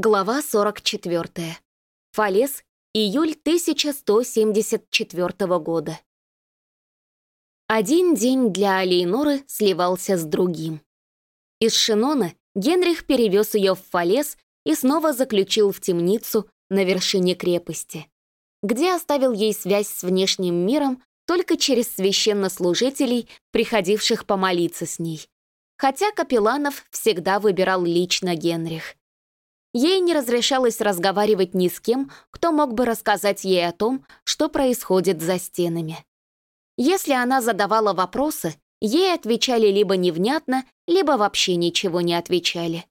Глава 44. Фалес, июль 1174 года. Один день для Алейноры сливался с другим. Из Шинона Генрих перевез ее в Фалес и снова заключил в темницу на вершине крепости, где оставил ей связь с внешним миром только через священнослужителей, приходивших помолиться с ней. Хотя капелланов всегда выбирал лично Генрих. Ей не разрешалось разговаривать ни с кем, кто мог бы рассказать ей о том, что происходит за стенами. Если она задавала вопросы, ей отвечали либо невнятно, либо вообще ничего не отвечали.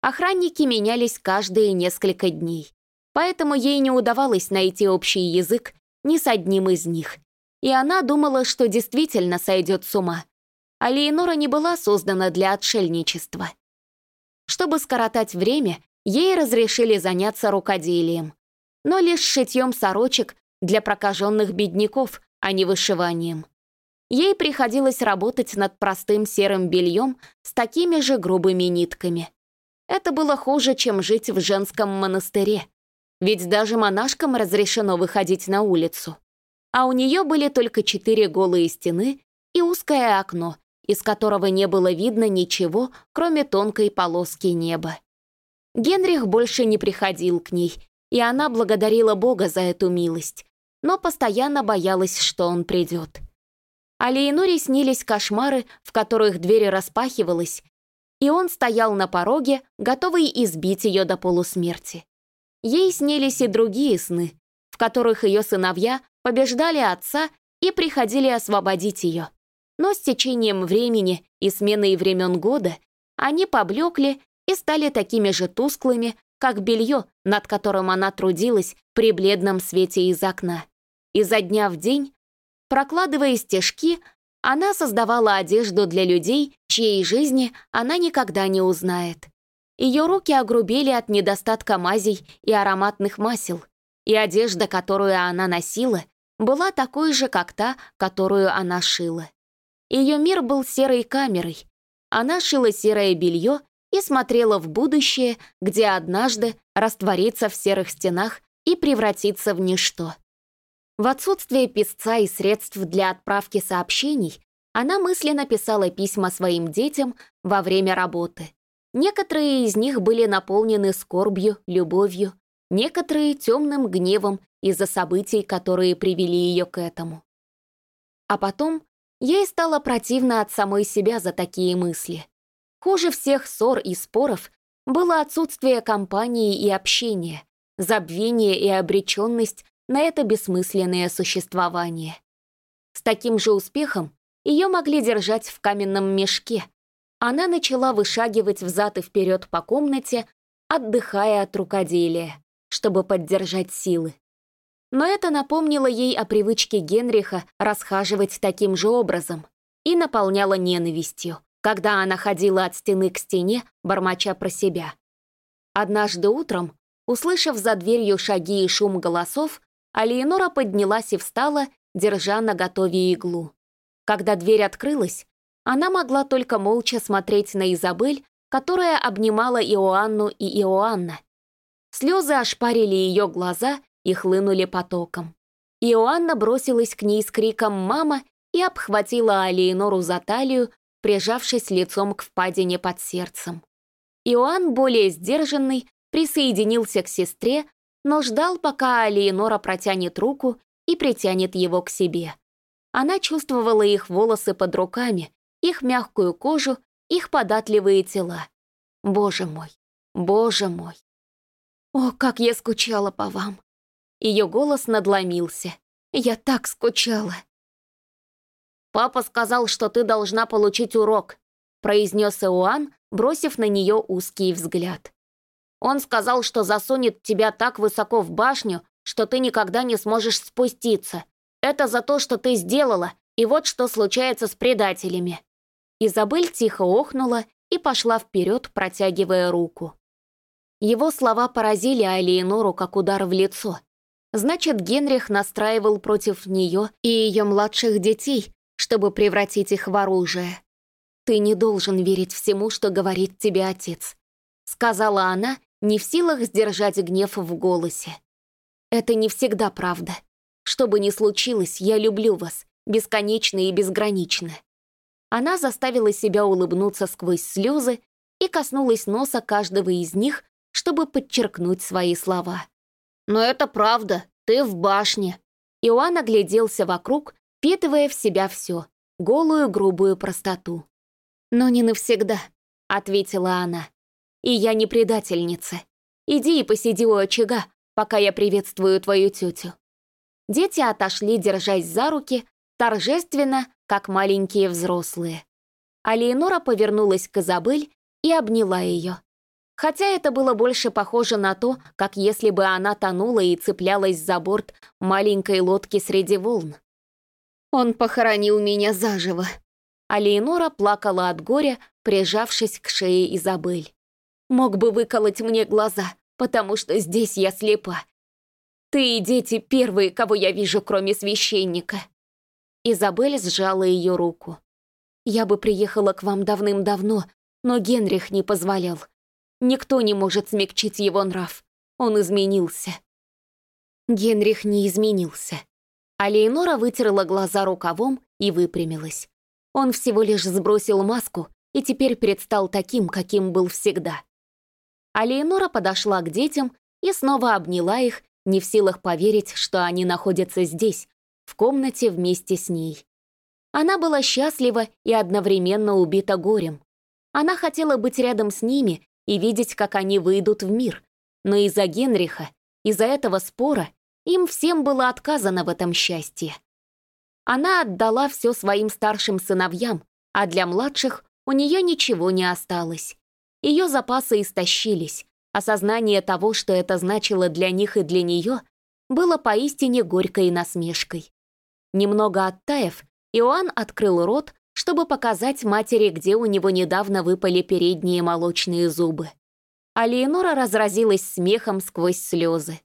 Охранники менялись каждые несколько дней, поэтому ей не удавалось найти общий язык ни с одним из них, и она думала, что действительно сойдет с ума. А Леонора не была создана для отшельничества. Чтобы скоротать время, Ей разрешили заняться рукоделием, но лишь шитьем сорочек для прокаженных бедняков, а не вышиванием. Ей приходилось работать над простым серым бельем с такими же грубыми нитками. Это было хуже, чем жить в женском монастыре, ведь даже монашкам разрешено выходить на улицу. А у нее были только четыре голые стены и узкое окно, из которого не было видно ничего, кроме тонкой полоски неба. Генрих больше не приходил к ней, и она благодарила Бога за эту милость, но постоянно боялась, что он придет. А Леоноре снились кошмары, в которых дверь распахивалась, и он стоял на пороге, готовый избить ее до полусмерти. Ей снились и другие сны, в которых ее сыновья побеждали отца и приходили освободить ее. Но с течением времени и сменой времен года они поблекли и стали такими же тусклыми, как белье, над которым она трудилась при бледном свете из окна. Изо дня в день, прокладывая стежки, она создавала одежду для людей, чьей жизни она никогда не узнает. Ее руки огрубели от недостатка мазей и ароматных масел, и одежда, которую она носила, была такой же, как та, которую она шила. Ее мир был серой камерой. Она шила серое белье и смотрела в будущее, где однажды растворится в серых стенах и превратится в ничто. В отсутствие писца и средств для отправки сообщений она мысленно писала письма своим детям во время работы. Некоторые из них были наполнены скорбью, любовью, некоторые — темным гневом из-за событий, которые привели ее к этому. А потом ей стало противно от самой себя за такие мысли — Хуже всех ссор и споров было отсутствие компании и общения, забвение и обреченность на это бессмысленное существование. С таким же успехом ее могли держать в каменном мешке. Она начала вышагивать взад и вперед по комнате, отдыхая от рукоделия, чтобы поддержать силы. Но это напомнило ей о привычке Генриха расхаживать таким же образом и наполняло ненавистью, когда она ходила от стены к стене, бормоча про себя. Однажды утром, услышав за дверью шаги и шум голосов, Алиенора поднялась и встала, держа на готове иглу. Когда дверь открылась, она могла только молча смотреть на Изабель, которая обнимала Иоанну и Иоанна. Слезы ошпарили ее глаза и хлынули потоком. Иоанна бросилась к ней с криком «Мама!» и обхватила Алиенору за талию, прижавшись лицом к впадине под сердцем. Иоанн, более сдержанный, присоединился к сестре, но ждал, пока Алиенора протянет руку и притянет его к себе. Она чувствовала их волосы под руками, их мягкую кожу, их податливые тела. Боже мой, боже мой. О, как я скучала по вам. Ее голос надломился. Я так скучала. «Папа сказал, что ты должна получить урок», произнес Иоанн, бросив на нее узкий взгляд. «Он сказал, что засунет тебя так высоко в башню, что ты никогда не сможешь спуститься. Это за то, что ты сделала, и вот что случается с предателями». Изабель тихо охнула и пошла вперед, протягивая руку. Его слова поразили Алиенору как удар в лицо. Значит, Генрих настраивал против нее и ее младших детей, чтобы превратить их в оружие. «Ты не должен верить всему, что говорит тебе отец», — сказала она не в силах сдержать гнев в голосе. «Это не всегда правда. Что бы ни случилось, я люблю вас, бесконечно и безгранично». Она заставила себя улыбнуться сквозь слезы и коснулась носа каждого из них, чтобы подчеркнуть свои слова. «Но это правда, ты в башне». Иоанн огляделся вокруг, впитывая в себя все, голую грубую простоту. «Но не навсегда», — ответила она. «И я не предательница. Иди и посиди у очага, пока я приветствую твою тетю». Дети отошли, держась за руки, торжественно, как маленькие взрослые. А Леонора повернулась к Изабель и обняла ее. Хотя это было больше похоже на то, как если бы она тонула и цеплялась за борт маленькой лодки среди волн. «Он похоронил меня заживо», а Леонора плакала от горя, прижавшись к шее Изабель. «Мог бы выколоть мне глаза, потому что здесь я слепа. Ты и дети первые, кого я вижу, кроме священника». Изабель сжала ее руку. «Я бы приехала к вам давным-давно, но Генрих не позволял. Никто не может смягчить его нрав. Он изменился». Генрих не изменился. А Лейнора вытерла глаза рукавом и выпрямилась. Он всего лишь сбросил маску и теперь предстал таким, каким был всегда. А Леонора подошла к детям и снова обняла их, не в силах поверить, что они находятся здесь, в комнате вместе с ней. Она была счастлива и одновременно убита горем. Она хотела быть рядом с ними и видеть, как они выйдут в мир, но из-за Генриха, из-за этого спора, им всем было отказано в этом счастье. Она отдала все своим старшим сыновьям, а для младших у нее ничего не осталось. Ее запасы истощились. Осознание того, что это значило для них и для нее, было поистине горькой насмешкой. Немного оттаив, Иоанн открыл рот, чтобы показать матери, где у него недавно выпали передние молочные зубы. А Леонора разразилась смехом сквозь слезы.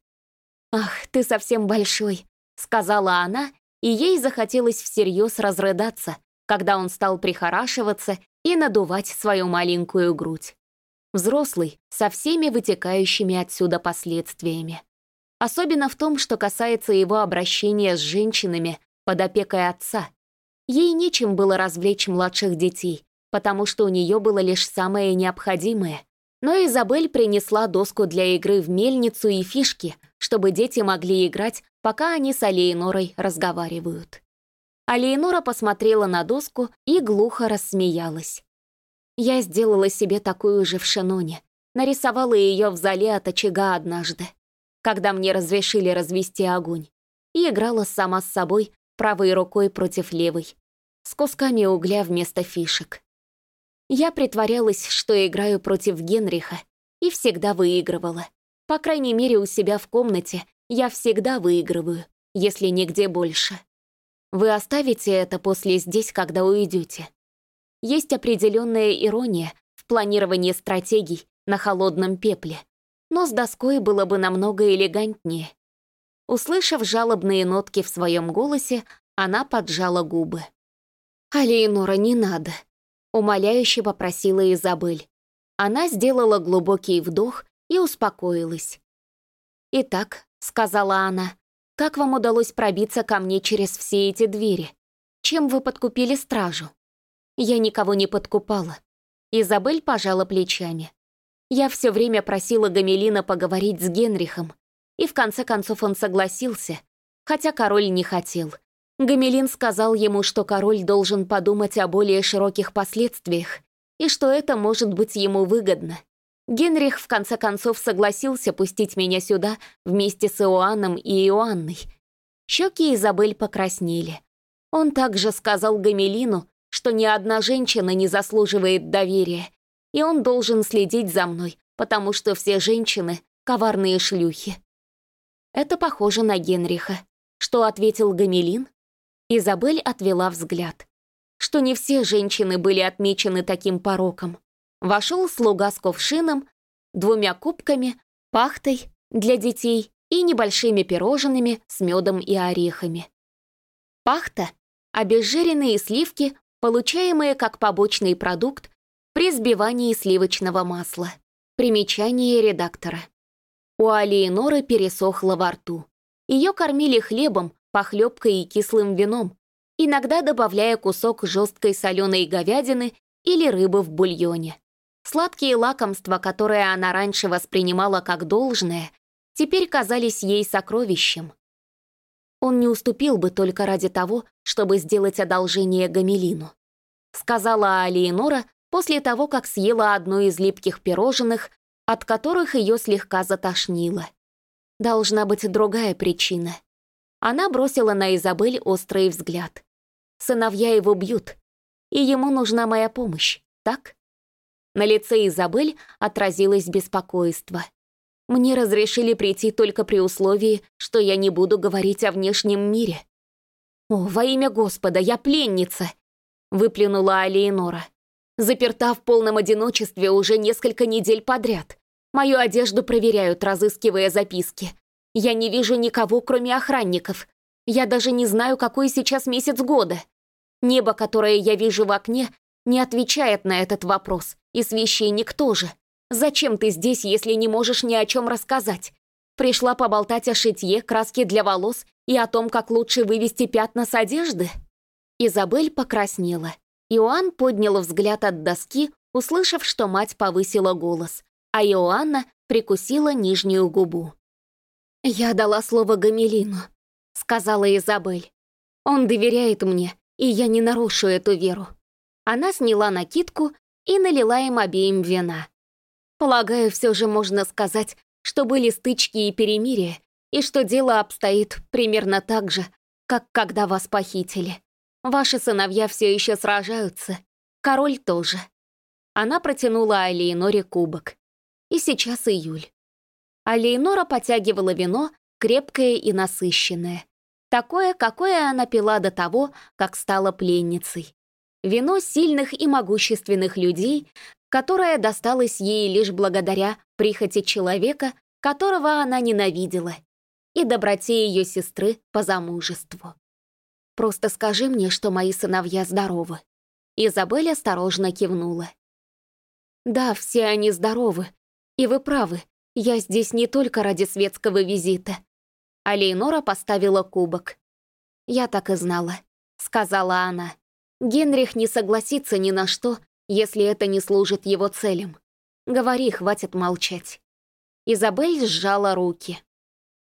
«Ах, ты совсем большой», — сказала она и ей захотелось всерьез разрыдаться, когда он стал прихорашиваться и надувать свою маленькую грудь. Взрослый, со всеми вытекающими отсюда последствиями. Особенно в том, что касается его обращения с женщинами под опекой отца. Ей нечем было развлечь младших детей, потому что у нее было лишь самое необходимое. Но Изабель принесла доску для игры в мельницу и фишки, чтобы дети могли играть пока они с Алейнорой разговаривают. Алейнора посмотрела на доску и глухо рассмеялась. Я сделала себе такую же в Шеноне, нарисовала ее в зале от очага однажды, когда мне разрешили развести огонь, и играла сама с собой правой рукой против левой, с кусками угля вместо фишек. Я притворялась, что играю против Генриха, и всегда выигрывала. По крайней мере, у себя в комнате я всегда выигрываю, если нигде больше. Вы оставите это после здесь, когда уйдете. Есть определенная ирония в планировании стратегий на холодном пепле, но с доской было бы намного элегантнее. Услышав жалобные нотки в своем голосе, она поджала губы. «Алейнора, не надо», — умоляюще попросила Изабель. Она сделала глубокий вдох и успокоилась. «Итак, — сказала она. «Как вам удалось пробиться ко мне через все эти двери? Чем вы подкупили стражу?» Я никого не подкупала. Изабель пожала плечами. Я все время просила Гамелина поговорить с Генрихом, и в конце концов он согласился, хотя король не хотел. Гамелин сказал ему, что король должен подумать о более широких последствиях, и что это может быть ему выгодно. Генрих в конце концов согласился пустить меня сюда вместе с Иоанном и Иоанной. Щеки Изабель покраснели. Он также сказал Гамелину, что ни одна женщина не заслуживает доверия, и он должен следить за мной, потому что все женщины — коварные шлюхи. Это похоже на Генриха. Что ответил Гамелин? Изабель отвела взгляд. Что не все женщины были отмечены таким пороком. Вошел слуга с ковшином, двумя кубками, пахтой для детей и небольшими пирожными с медом и орехами. Пахта — обезжиренные сливки, получаемые как побочный продукт при сбивании сливочного масла. Примечание редактора. У Алиеноры пересохло во рту. Ее кормили хлебом, похлебкой и кислым вином, иногда добавляя кусок жесткой соленой говядины или рыбы в бульоне. Сладкие лакомства, которые она раньше воспринимала как должное, теперь казались ей сокровищем. Он не уступил бы только ради того, чтобы сделать одолжение Гамелину. Сказала Алиенора после того, как съела одно из липких пирожных, от которых ее слегка затошнило. Должна быть другая причина. Она бросила на Изабель острый взгляд. Сыновья его бьют, и ему нужна моя помощь, так? На лице Изабель отразилось беспокойство. Мне разрешили прийти только при условии, что я не буду говорить о внешнем мире. «О, во имя Господа, я пленница!» — выплюнула Алиенора. «Заперта в полном одиночестве уже несколько недель подряд. Мою одежду проверяют, разыскивая записки. Я не вижу никого, кроме охранников. Я даже не знаю, какой сейчас месяц года. Небо, которое я вижу в окне, не отвечает на этот вопрос, и священник тоже. Зачем ты здесь, если не можешь ни о чем рассказать? Пришла поболтать о шитье, краске для волос и о том, как лучше вывести пятна с одежды? Изабель покраснела. Иоанн поднял взгляд от доски, услышав, что мать повысила голос, а Иоанна прикусила нижнюю губу. «Я дала слово Гамелину», — сказала Изабель. «Он доверяет мне, и я не нарушу эту веру». Она сняла накидку и налила им обеим вина. Полагаю, все же можно сказать, что были стычки и перемирия, и что дело обстоит примерно так же, как когда вас похитили. Ваши сыновья все еще сражаются, король тоже. Она протянула Алиеноре кубок. И сейчас июль. Алиенора потягивала вино, крепкое и насыщенное. Такое, какое она пила до того, как стала пленницей. Вино сильных и могущественных людей, которая досталась ей лишь благодаря прихоти человека, которого она ненавидела, и доброте ее сестры по замужеству. «Просто скажи мне, что мои сыновья здоровы». Изабель осторожно кивнула. «Да, все они здоровы, и вы правы, я здесь не только ради светского визита». А Лейнора поставила кубок. «Я так и знала», — сказала она. «Генрих не согласится ни на что, если это не служит его целям. Говори, хватит молчать». Изабель сжала руки.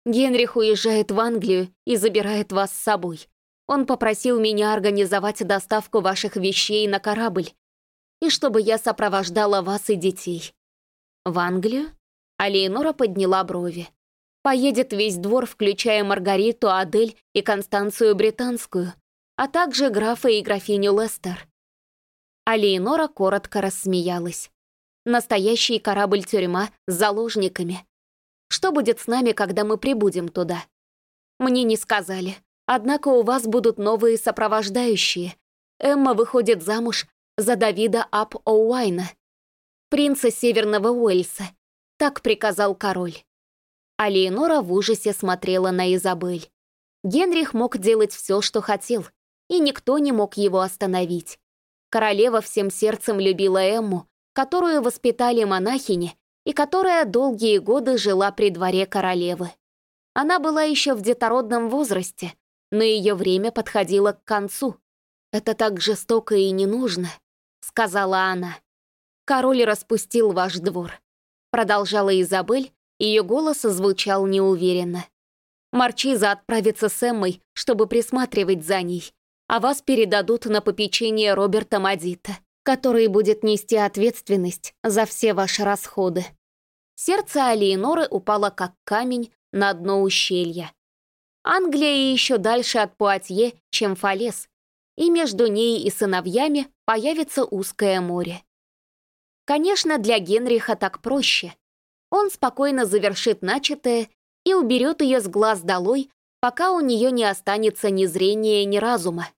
«Генрих уезжает в Англию и забирает вас с собой. Он попросил меня организовать доставку ваших вещей на корабль, и чтобы я сопровождала вас и детей». «В Англию?» А Леонора подняла брови. «Поедет весь двор, включая Маргариту, Адель и Констанцию Британскую, а также графа и графиню Лестер. А Леонора коротко рассмеялась. «Настоящий корабль-тюрьма с заложниками. Что будет с нами, когда мы прибудем туда?» «Мне не сказали. Однако у вас будут новые сопровождающие. Эмма выходит замуж за Давида Ап Оуайна, принца Северного Уэльса. Так приказал король». А Леонора в ужасе смотрела на Изабель. Генрих мог делать все, что хотел, и никто не мог его остановить. Королева всем сердцем любила Эмму, которую воспитали монахини и которая долгие годы жила при дворе королевы. Она была еще в детородном возрасте, но ее время подходило к концу. «Это так жестоко и не нужно», — сказала она. «Король распустил ваш двор», — продолжала Изабель, ее голос звучал неуверенно. «Марчиза отправится с Эммой, чтобы присматривать за ней, а вас передадут на попечение Роберта Мадита, который будет нести ответственность за все ваши расходы. Сердце Алиеноры упало как камень на дно ущелья. Англия еще дальше от Пуатье, чем Фалес, и между ней и сыновьями появится узкое море. Конечно, для Генриха так проще. Он спокойно завершит начатое и уберет ее с глаз долой, пока у нее не останется ни зрения, ни разума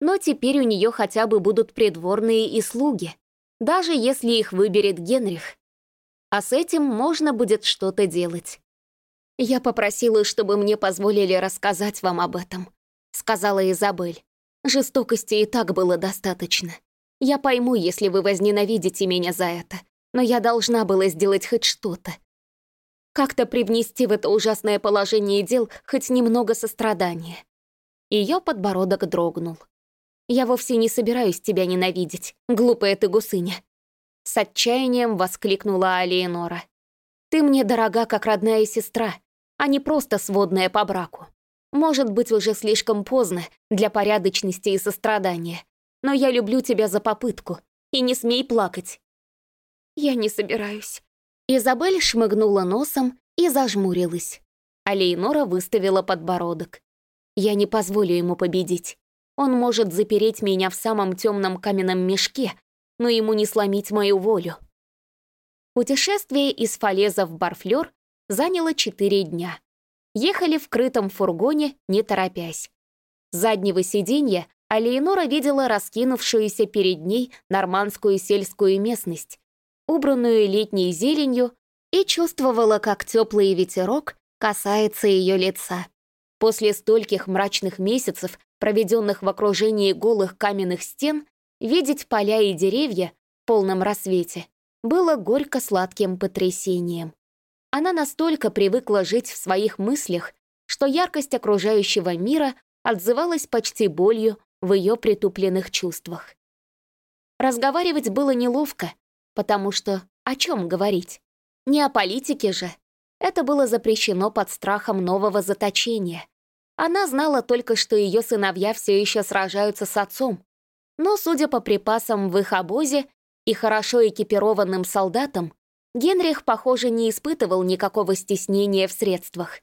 но теперь у нее хотя бы будут придворные и слуги, даже если их выберет Генрих. А с этим можно будет что-то делать. «Я попросила, чтобы мне позволили рассказать вам об этом», — сказала Изабель. «Жестокости и так было достаточно. Я пойму, если вы возненавидите меня за это, но я должна была сделать хоть что-то. Как-то привнести в это ужасное положение дел хоть немного сострадания. Ее подбородок дрогнул. «Я вовсе не собираюсь тебя ненавидеть, глупая ты гусыня!» С отчаянием воскликнула Алиенора. «Ты мне дорога, как родная сестра, а не просто сводная по браку. Может быть, уже слишком поздно для порядочности и сострадания, но я люблю тебя за попытку, и не смей плакать». «Я не собираюсь». Изабель шмыгнула носом и зажмурилась. А выставила подбородок. «Я не позволю ему победить. Он может запереть меня в самом темном каменном мешке, но ему не сломить мою волю». Путешествие из Фалеза в Барфлёр заняло четыре дня. Ехали в крытом фургоне, не торопясь. С заднего сиденья Алиенора видела раскинувшуюся перед ней нормандскую сельскую местность, убранную летней зеленью, и чувствовала, как теплый ветерок касается ее лица. После стольких мрачных месяцев, проведенных в окружении голых каменных стен, видеть поля и деревья в полном рассвете было горько-сладким потрясением. Она настолько привыкла жить в своих мыслях, что яркость окружающего мира отзывалась почти болью в ее притупленных чувствах. Разговаривать было неловко, потому что о чем говорить? Не о политике же. Это было запрещено под страхом нового заточения. Она знала только, что ее сыновья все еще сражаются с отцом. Но, судя по припасам в их обозе и хорошо экипированным солдатам, Генрих, похоже, не испытывал никакого стеснения в средствах.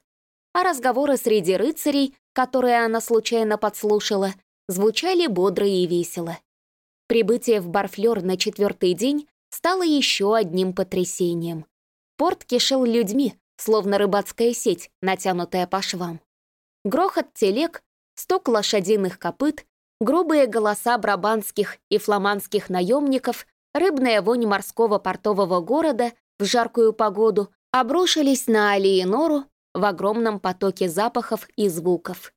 А разговоры среди рыцарей, которые она случайно подслушала, звучали бодро и весело. Прибытие в Барфлёр на четвертый день стало еще одним потрясением. Порт кишел людьми, словно рыбацкая сеть, натянутая по швам. Грохот телег, стук лошадиных копыт, грубые голоса брабанских и фламандских наемников, рыбная вонь морского портового города в жаркую погоду обрушились на Алиенору в огромном потоке запахов и звуков.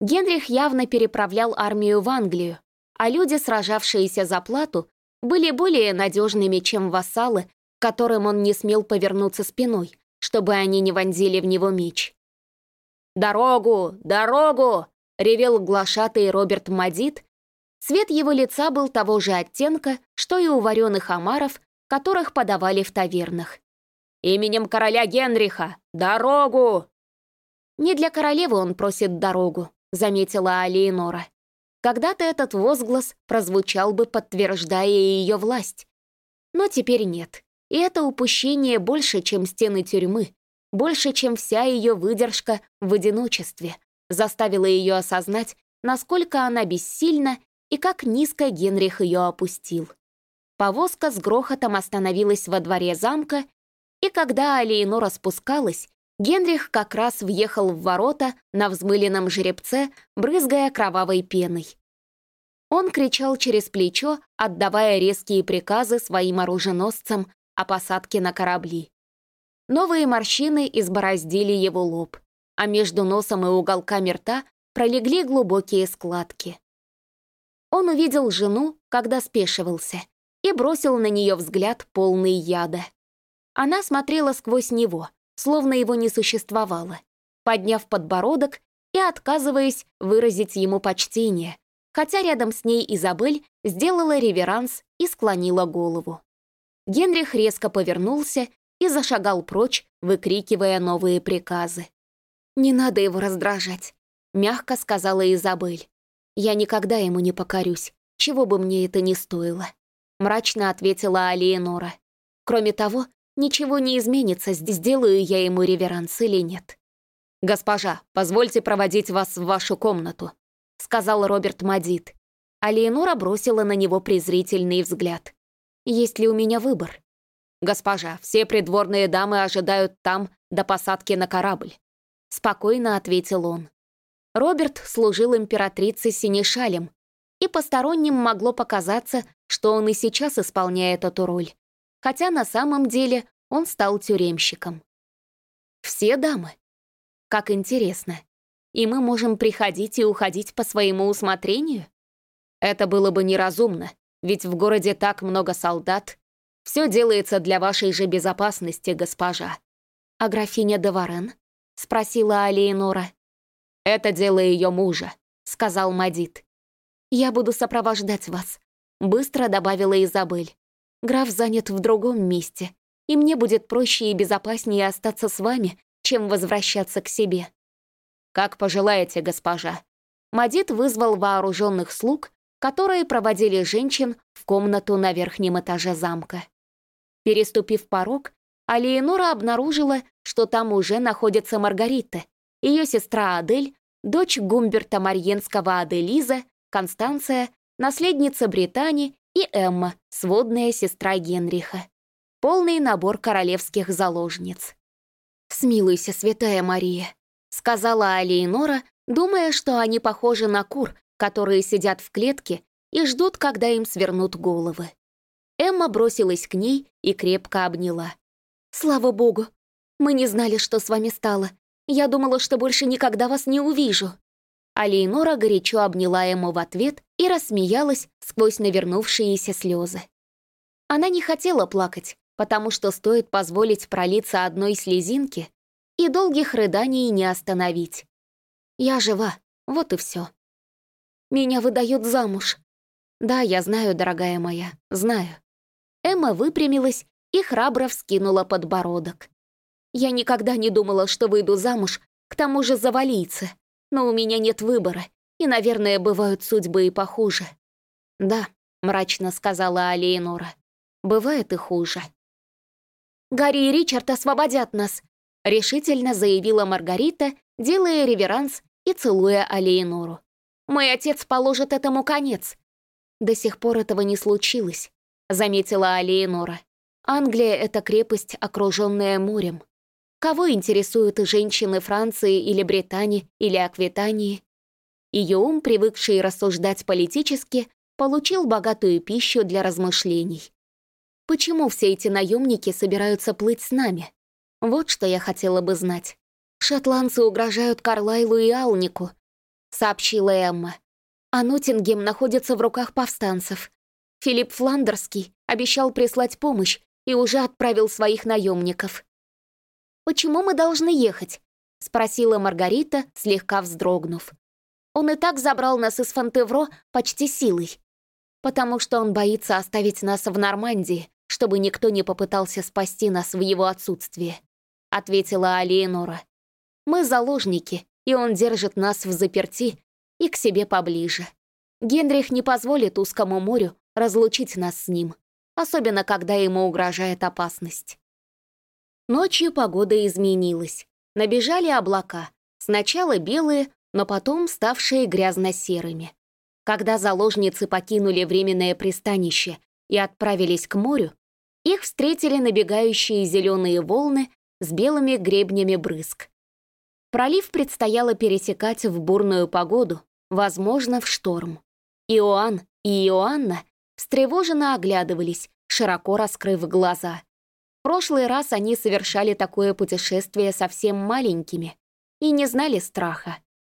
Генрих явно переправлял армию в Англию, а люди, сражавшиеся за плату, были более надежными, чем вассалы, которым он не смел повернуться спиной, чтобы они не вонзили в него меч. «Дорогу! Дорогу!» — ревел глашатый Роберт Мадит. Цвет его лица был того же оттенка, что и у вареных омаров, которых подавали в тавернах. «Именем короля Генриха! Дорогу!» «Не для королевы он просит дорогу», — заметила Алиенора. Когда-то этот возглас прозвучал бы, подтверждая ее власть. Но теперь нет. И это упущение больше, чем стены тюрьмы, больше, чем вся ее выдержка в одиночестве, заставило ее осознать, насколько она бессильна и как низко Генрих ее опустил. Повозка с грохотом остановилась во дворе замка, и когда Алиенора спускалась, Генрих как раз въехал в ворота на взмыленном жеребце, брызгая кровавой пеной. Он кричал через плечо, отдавая резкие приказы своим оруженосцам о посадке на корабли. Новые морщины избороздили его лоб, а между носом и уголками рта пролегли глубокие складки. Он увидел жену, когда спешивался — и бросил на нее взгляд полный яда. Она смотрела сквозь него, словно его не существовало, подняв подбородок и отказываясь выразить ему почтение, хотя рядом с ней Изабель сделала реверанс и склонила голову. Генрих резко повернулся и зашагал прочь, выкрикивая новые приказы. «Не надо его раздражать», — мягко сказала Изабель. «Я никогда ему не покорюсь, чего бы мне это ни стоило» мрачно ответила Алиенора. Кроме того, ничего не изменится, сделаю я ему реверанс или нет. «Госпожа, позвольте проводить вас в вашу комнату», — сказал Роберт Мадит. Алиенора бросила на него презрительный взгляд. «Есть ли у меня выбор?» «Госпожа, все придворные дамы ожидают там до посадки на корабль», — спокойно ответил он. Роберт служил императрице Синешалем, и посторонним могло показаться, что он и сейчас исполняет эту роль, хотя на самом деле он стал тюремщиком. Все дамы. Как интересно. И мы можем приходить и уходить по своему усмотрению? Это было бы неразумно, ведь в городе так много солдат. Все делается для вашей же безопасности, госпожа». «А графиня де Варен?» — спросила Алиенора. «Это дело ее мужа», — сказал Мадит. «Я буду сопровождать вас», — быстро добавила Изабель. «Граф занят в другом месте, и мне будет проще и безопаснее остаться с вами, чем возвращаться к себе». «Как пожелаете, госпожа». Мадит вызвал вооруженных слуг, которые проводили женщин в комнату на верхнем этаже замка. Переступив порог, Алиенора обнаружила, что там уже находится Маргарита, ее сестра Адель, дочь Гумберта Марьенского Аделиза, Констанция, наследница Британии и Эмма, сводная сестра Генриха. Полный набор королевских заложниц. «Смилуйся, святая Мария», — сказала Алиенора, думая, что они похожи на кур, которые сидят в клетке и ждут, когда им свернут головы. Эмма бросилась к ней и крепко обняла. «Слава богу! Мы не знали, что с вами стало. Я думала, что больше никогда вас не увижу». А Лейнора горячо обняла ему в ответ и рассмеялась сквозь навернувшиеся слезы. Она не хотела плакать, потому что стоит позволить пролиться одной слезинке, и долгих рыданий не остановить. Я жива, вот и все. Меня выдают замуж. Да, я знаю, дорогая моя, знаю. Эмма выпрямилась и храбро вскинула подбородок. Я никогда не думала, что выйду замуж, к тому же за валийца. Но у меня нет выбора, и, наверное, бывают судьбы и похуже. «Да», — мрачно сказала Алиенора, — «бывает и хуже». «Гарри и Ричард освободят нас», — решительно заявила Маргарита, делая реверанс и целуя Алиенору. «Мой отец положит этому конец». «До сих пор этого не случилось», — заметила Алиенора. «Англия — это крепость, окруженная морем. Кого интересуют женщины Франции или Британии или Аквитании? Ее ум, привыкший рассуждать политически, получил богатую пищу для размышлений. Почему все эти наемники собираются плыть с нами? Вот что я хотела бы знать. Шотландцы угрожают Карлайлу и Алнику, сообщила Эмма. А Ноттингем находится в руках повстанцев. Филипп Фландерский обещал прислать помощь и уже отправил своих наемников. «Почему мы должны ехать?» — спросила Маргарита, слегка вздрогнув. «Он и так забрал нас из Фонтевро почти силой. Потому что он боится оставить нас в Нормандии, чтобы никто не попытался спасти нас в его отсутствие», — ответила Алиенора. «Мы заложники, и он держит нас в заперти и к себе поближе. Генрих не позволит узкому морю разлучить нас с ним, особенно когда ему угрожает опасность». Ночью погода изменилась. Набежали облака, сначала белые, но потом ставшие грязно-серыми. Когда заложницы покинули временное пристанище и отправились к морю, их встретили набегающие зеленые волны с белыми гребнями брызг. Пролив предстояло пересекать в бурную погоду, возможно, в шторм. Иоанн и Иоанна встревоженно оглядывались, широко раскрыв глаза прошлый раз они совершали такое путешествие совсем маленькими и не знали страха.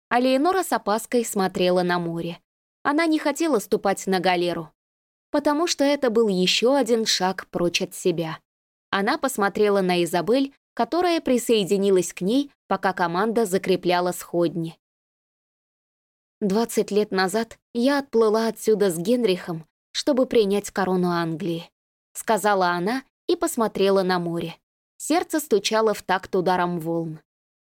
А Леонора с опаской смотрела на море. Она не хотела ступать на галеру, потому что это был еще один шаг прочь от себя. Она посмотрела на Изабель, которая присоединилась к ней, пока команда закрепляла сходни. «Двадцать лет назад я отплыла отсюда с Генрихом, чтобы принять корону Англии», — сказала она и посмотрела на море. Сердце стучало в такт ударом волн.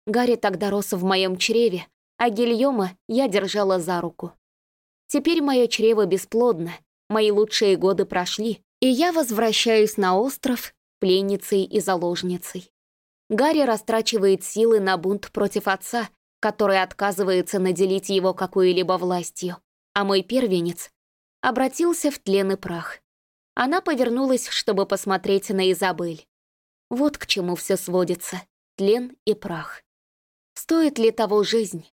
Гарри тогда рос в моем чреве, а Гильома я держала за руку. Теперь мое чрево бесплодно, мои лучшие годы прошли, и я возвращаюсь на остров пленницей и заложницей. Гарри растрачивает силы на бунт против отца, который отказывается наделить его какой-либо властью, а мой первенец обратился в тлен и прах. Она повернулась, чтобы посмотреть на Изабель. Вот к чему все сводится — тлен и прах. Стоит ли того жизнь?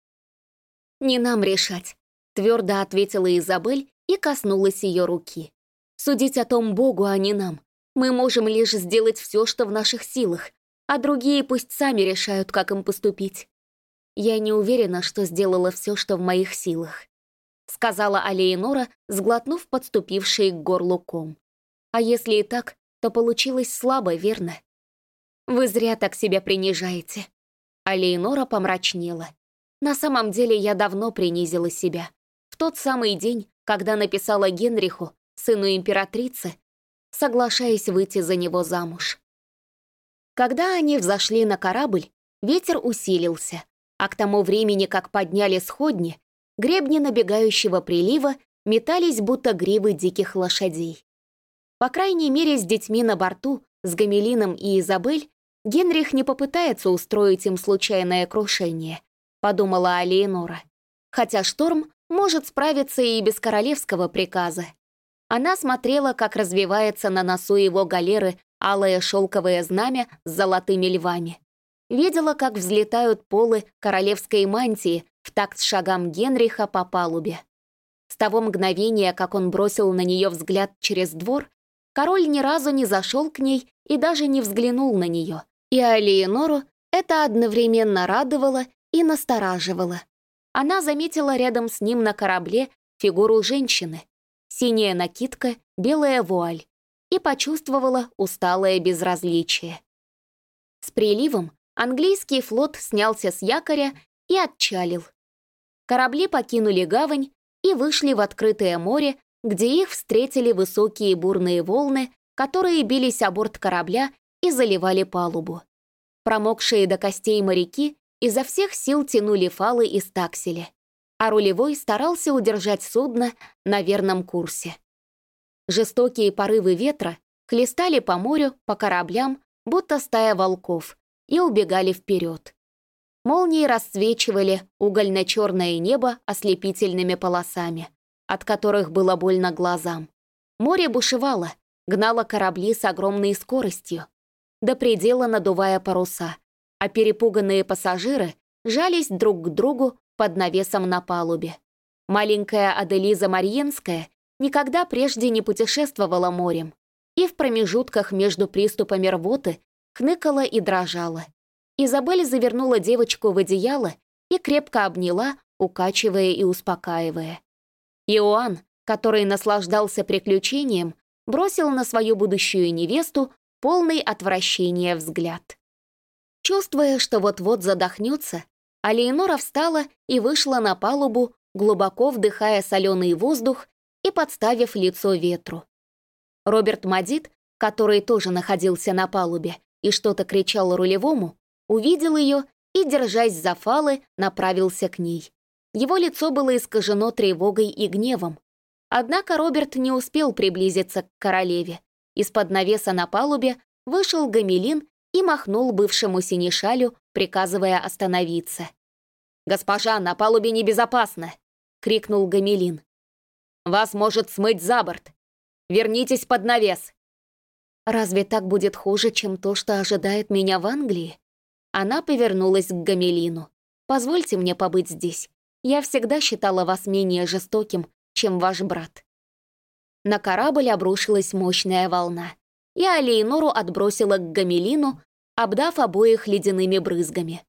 «Не нам решать», — твердо ответила Изабель и коснулась ее руки. «Судить о том Богу, а не нам. Мы можем лишь сделать все, что в наших силах, а другие пусть сами решают, как им поступить. Я не уверена, что сделала все, что в моих силах», — сказала Алеинора, сглотнув подступивший к горлу ком. А если и так, то получилось слабо, верно? Вы зря так себя принижаете. А Лейнора помрачнела. На самом деле я давно принизила себя. В тот самый день, когда написала Генриху, сыну императрицы, соглашаясь выйти за него замуж. Когда они взошли на корабль, ветер усилился, а к тому времени, как подняли сходни, гребни набегающего прилива метались, будто гривы диких лошадей. По крайней мере, с детьми на борту, с Гамелином и Изабель, Генрих не попытается устроить им случайное крушение, подумала Алиенора. Хотя шторм может справиться и без королевского приказа. Она смотрела, как развивается на носу его галеры алое шелковое знамя с золотыми львами. Видела, как взлетают полы королевской мантии в такт шагам Генриха по палубе. С того мгновения, как он бросил на нее взгляд через двор, король ни разу не зашел к ней и даже не взглянул на нее. И Алиенору это одновременно радовало и настораживало. Она заметила рядом с ним на корабле фигуру женщины, синяя накидка, белая вуаль, и почувствовала усталое безразличие. С приливом английский флот снялся с якоря и отчалил. Корабли покинули гавань и вышли в открытое море, где их встретили высокие бурные волны, которые бились о борт корабля и заливали палубу. Промокшие до костей моряки изо всех сил тянули фалы и стаксели, а рулевой старался удержать судно на верном курсе. Жестокие порывы ветра хлестали по морю, по кораблям, будто стая волков, и убегали вперед. Молнии расцвечивали угольно-черное небо ослепительными полосами, от которых было больно глазам. Море бушевало, гнало корабли с огромной скоростью, до предела надувая паруса, а перепуганные пассажиры жались друг к другу под навесом на палубе. Маленькая Аделиза Марьенская никогда прежде не путешествовала морем и в промежутках между приступами рвоты хныкала и дрожала. Изабель завернула девочку в одеяло и крепко обняла, укачивая и успокаивая. Иоанн, который наслаждался приключением, бросил на свою будущую невесту полный отвращения взгляд. Чувствуя, что вот-вот задохнется, Алейнора встала и вышла на палубу, глубоко вдыхая соленый воздух и подставив лицо ветру. Роберт Мадит, который тоже находился на палубе и что-то кричал рулевому, увидел ее и, держась за фалы, направился к ней. Его лицо было искажено тревогой и гневом. Однако Роберт не успел приблизиться к королеве. Из-под навеса на палубе вышел Гамелин и махнул бывшему синешалю, приказывая остановиться. «Госпожа, на палубе небезопасно!» — крикнул Гамелин. «Вас может смыть за борт! Вернитесь под навес!» «Разве так будет хуже, чем то, что ожидает меня в Англии?» Она повернулась к Гамелину. «Позвольте мне побыть здесь. Я всегда считала вас менее жестоким, чем ваш брат». На корабль обрушилась мощная волна, и Алейнору отбросила к Гамелину, обдав обоих ледяными брызгами.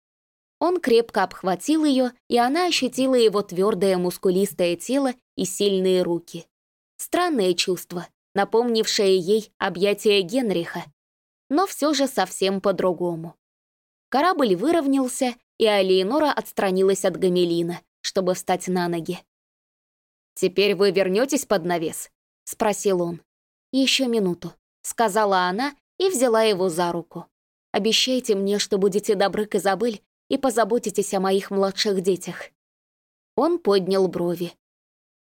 Он крепко обхватил ее, и она ощутила его твердое мускулистое тело и сильные руки. Странное чувство, напомнившее ей объятия Генриха, но все же совсем по-другому. Корабль выровнялся, и Алиенора отстранилась от Гамелина, чтобы встать на ноги. «Теперь вы вернетесь под навес?» — спросил он. «Еще минуту», — сказала она и взяла его за руку. «Обещайте мне, что будете добры к Изабель и позаботитесь о моих младших детях». Он поднял брови.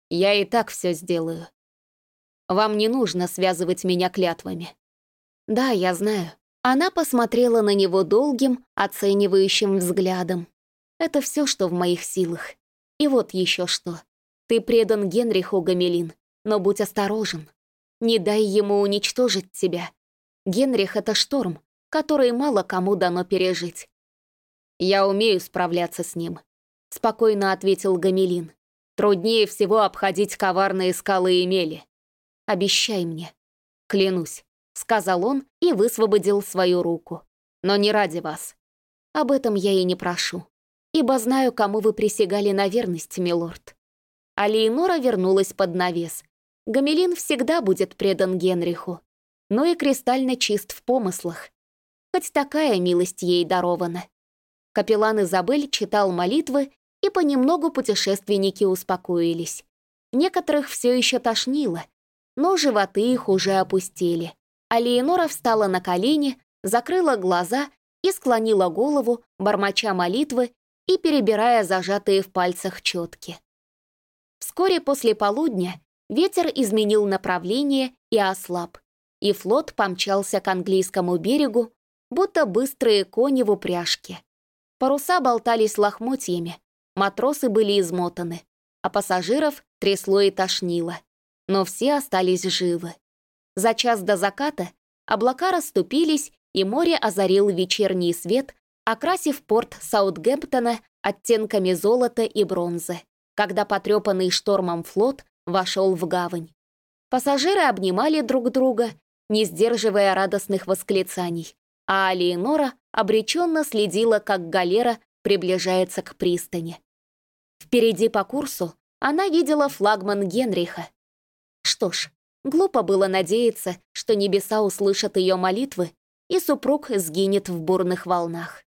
«Я и так все сделаю. Вам не нужно связывать меня клятвами». «Да, я знаю. Она посмотрела на него долгим, оценивающим взглядом. «Это все, что в моих силах. И вот еще что. Ты предан Генриху, Гамелин, но будь осторожен. Не дай ему уничтожить тебя. Генрих — это шторм, который мало кому дано пережить. «Я умею справляться с ним», — спокойно ответил Гамелин. «Труднее всего обходить коварные скалы и мели. Обещай мне». «Клянусь», — сказал он и высвободил свою руку. «Но не ради вас. Об этом я и не прошу, ибо знаю, кому вы присягали на верность, милорд». А Лейнора вернулась под навес. Гамелин всегда будет предан Генриху. но и кристально чист в помыслах. Хоть такая милость ей дарована. Капеллан Изабель читал молитвы, и понемногу путешественники успокоились. Некоторых все еще тошнило, но животы их уже опустили. А Леонора встала на колени, закрыла глаза и склонила голову, бормоча молитвы и перебирая зажатые в пальцах четки. Вскоре после полудня ветер изменил направление и ослаб, и флот помчался к английскому берегу, будто быстрые кони в упряжке. Паруса болтались лохмотьями, матросы были измотаны, а пассажиров трясло и тошнило. Но все остались живы. За час до заката облака расступились, и море озарил вечерний свет, окрасив порт Саутгемптона оттенками золота и бронзы, когда потрепанный штормом флот вошел в гавань. Пассажиры обнимали друг друга, не сдерживая радостных восклицаний, а Алиенора обреченно следила, как галера приближается к пристани. Впереди по курсу она видела флагман Генриха. Что ж, глупо было надеяться, что небеса услышат ее молитвы, и супруг сгинет в бурных волнах.